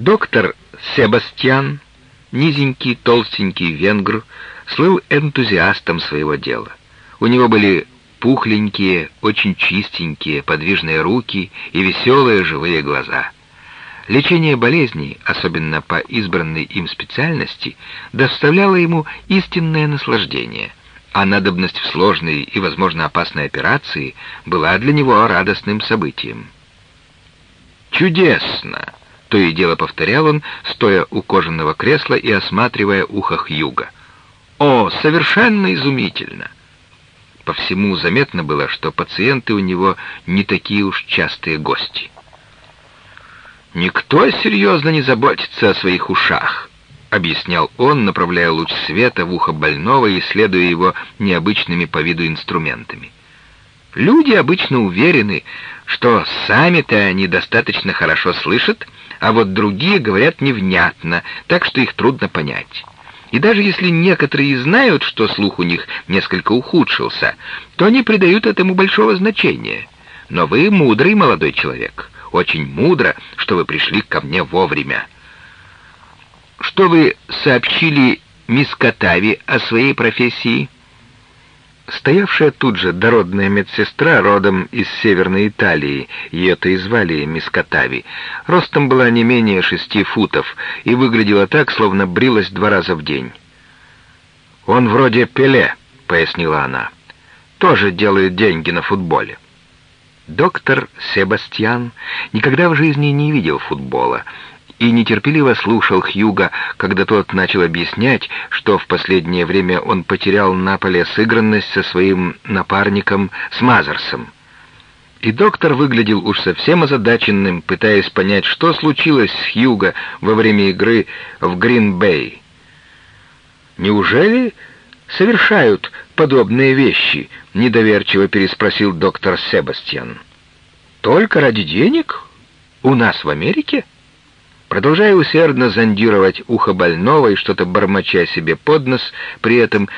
Доктор Себастьян, низенький, толстенький венгр, слыл энтузиастом своего дела. У него были пухленькие, очень чистенькие, подвижные руки и веселые живые глаза. Лечение болезней, особенно по избранной им специальности, доставляло ему истинное наслаждение, а надобность в сложной и, возможно, опасной операции была для него радостным событием. «Чудесно!» — то и дело повторял он, стоя у кожаного кресла и осматривая ухо Хьюга. «О, совершенно изумительно!» По всему заметно было, что пациенты у него не такие уж частые гости. «Никто серьезно не заботится о своих ушах», — объяснял он, направляя луч света в ухо больного и исследуя его необычными по виду инструментами. Люди обычно уверены, что сами-то они достаточно хорошо слышат, а вот другие говорят невнятно, так что их трудно понять. И даже если некоторые знают, что слух у них несколько ухудшился, то они придают этому большого значения. Но вы мудрый молодой человек. Очень мудро, что вы пришли ко мне вовремя. Что вы сообщили мисс Катави о своей профессии?» Стоявшая тут же дородная медсестра, родом из Северной Италии, ее-то и звали мисс Катави, ростом была не менее шести футов и выглядела так, словно брилась два раза в день. «Он вроде Пеле», — пояснила она, — «тоже делает деньги на футболе». Доктор Себастьян никогда в жизни не видел футбола и нетерпеливо слушал Хьюга, когда тот начал объяснять, что в последнее время он потерял на поле сыгранность со своим напарником Смазерсом. И доктор выглядел уж совсем озадаченным, пытаясь понять, что случилось с Хьюга во время игры в Грин-Бэй. «Неужели совершают подобные вещи?» — недоверчиво переспросил доктор Себастьян. «Только ради денег? У нас в Америке?» Продолжая усердно зондировать ухо больного и что-то бормоча себе под нос, при этом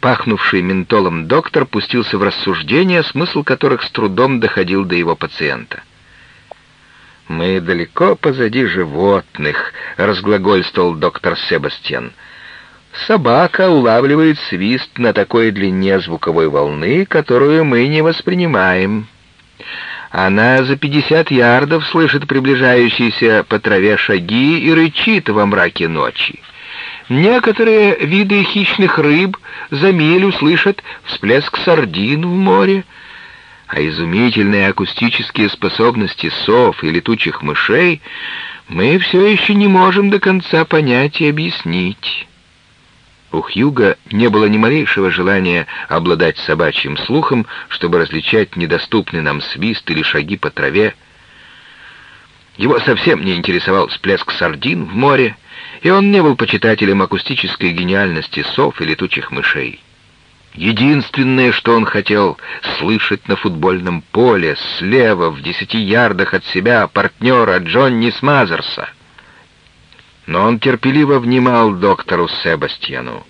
пахнувший ментолом доктор пустился в рассуждения, смысл которых с трудом доходил до его пациента. «Мы далеко позади животных», — разглагольствовал доктор Себастьян. Собака улавливает свист на такой длине звуковой волны, которую мы не воспринимаем. Она за пятьдесят ярдов слышит приближающиеся по траве шаги и рычит во мраке ночи. Некоторые виды хищных рыб за милю слышат всплеск сардин в море, а изумительные акустические способности сов и летучих мышей мы все еще не можем до конца понять и объяснить. У Хьюга не было ни малейшего желания обладать собачьим слухом, чтобы различать недоступный нам свист или шаги по траве. Его совсем не интересовал всплеск сардин в море, и он не был почитателем акустической гениальности сов и летучих мышей. Единственное, что он хотел слышать на футбольном поле, слева, в десяти ярдах от себя, партнера Джонни Смазерса — но он терпеливо внимал доктору Себастьяну.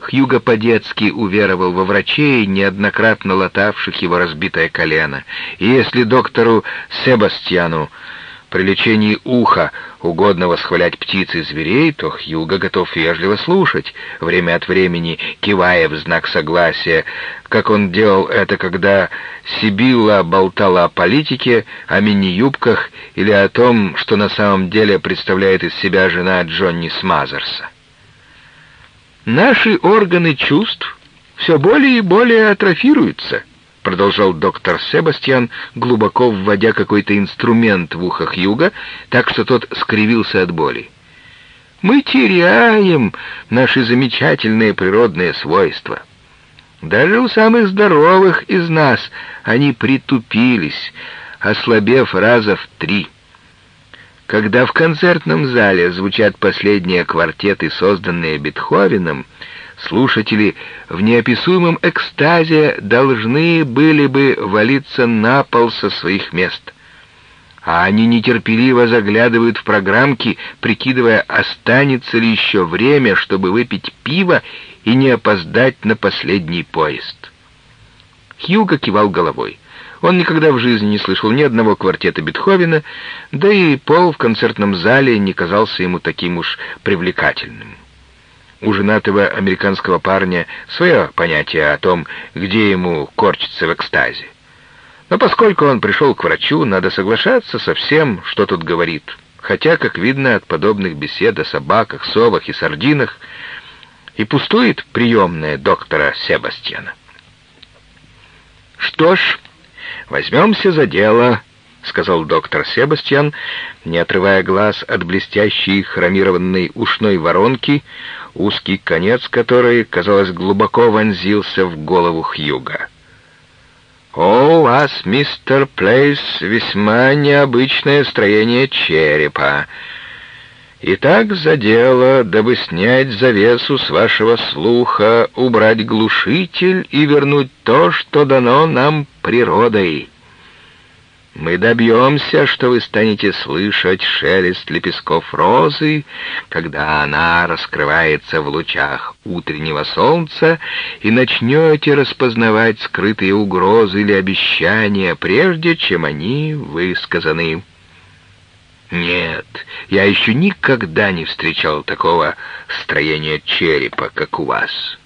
Хьюго по-детски уверовал во врачей, неоднократно латавших его разбитое колено. И если доктору Себастьяну при лечении уха угодно восхвалять птиц и зверей, то Хьюго готов вежливо слушать, время от времени кивая в знак согласия, как он делал это, когда Сибилла болтала о политике, о мини-юбках или о том, что на самом деле представляет из себя жена Джонни Смазерса. «Наши органы чувств все более и более атрофируются», продолжал доктор Себастьян, глубоко вводя какой-то инструмент в ухо Хьюга, так что тот скривился от боли. «Мы теряем наши замечательные природные свойства. Даже у самых здоровых из нас они притупились, ослабев раза в три». Когда в концертном зале звучат последние квартеты, созданные Бетховеном, Слушатели в неописуемом экстазе должны были бы валиться на пол со своих мест. А они нетерпеливо заглядывают в программки, прикидывая, останется ли еще время, чтобы выпить пиво и не опоздать на последний поезд. Хьюго кивал головой. Он никогда в жизни не слышал ни одного квартета Бетховена, да и пол в концертном зале не казался ему таким уж привлекательным. У женатого американского парня свое понятие о том, где ему корчиться в экстазе. Но поскольку он пришел к врачу, надо соглашаться со всем, что тут говорит. Хотя, как видно от подобных бесед о собаках, совах и сардинах, и пустует приемная доктора Себастьяна. «Что ж, возьмемся за дело», — сказал доктор Себастьян, не отрывая глаз от блестящей хромированной ушной воронки, узкий конец которой, казалось, глубоко вонзился в голову Хьюга. «О, у вас, мистер Плейс, весьма необычное строение черепа. Итак, за дело, дабы снять завесу с вашего слуха, убрать глушитель и вернуть то, что дано нам природой». Мы добьемся, что вы станете слышать шелест лепестков розы, когда она раскрывается в лучах утреннего солнца, и начнете распознавать скрытые угрозы или обещания, прежде чем они высказаны. Нет, я еще никогда не встречал такого строения черепа, как у вас».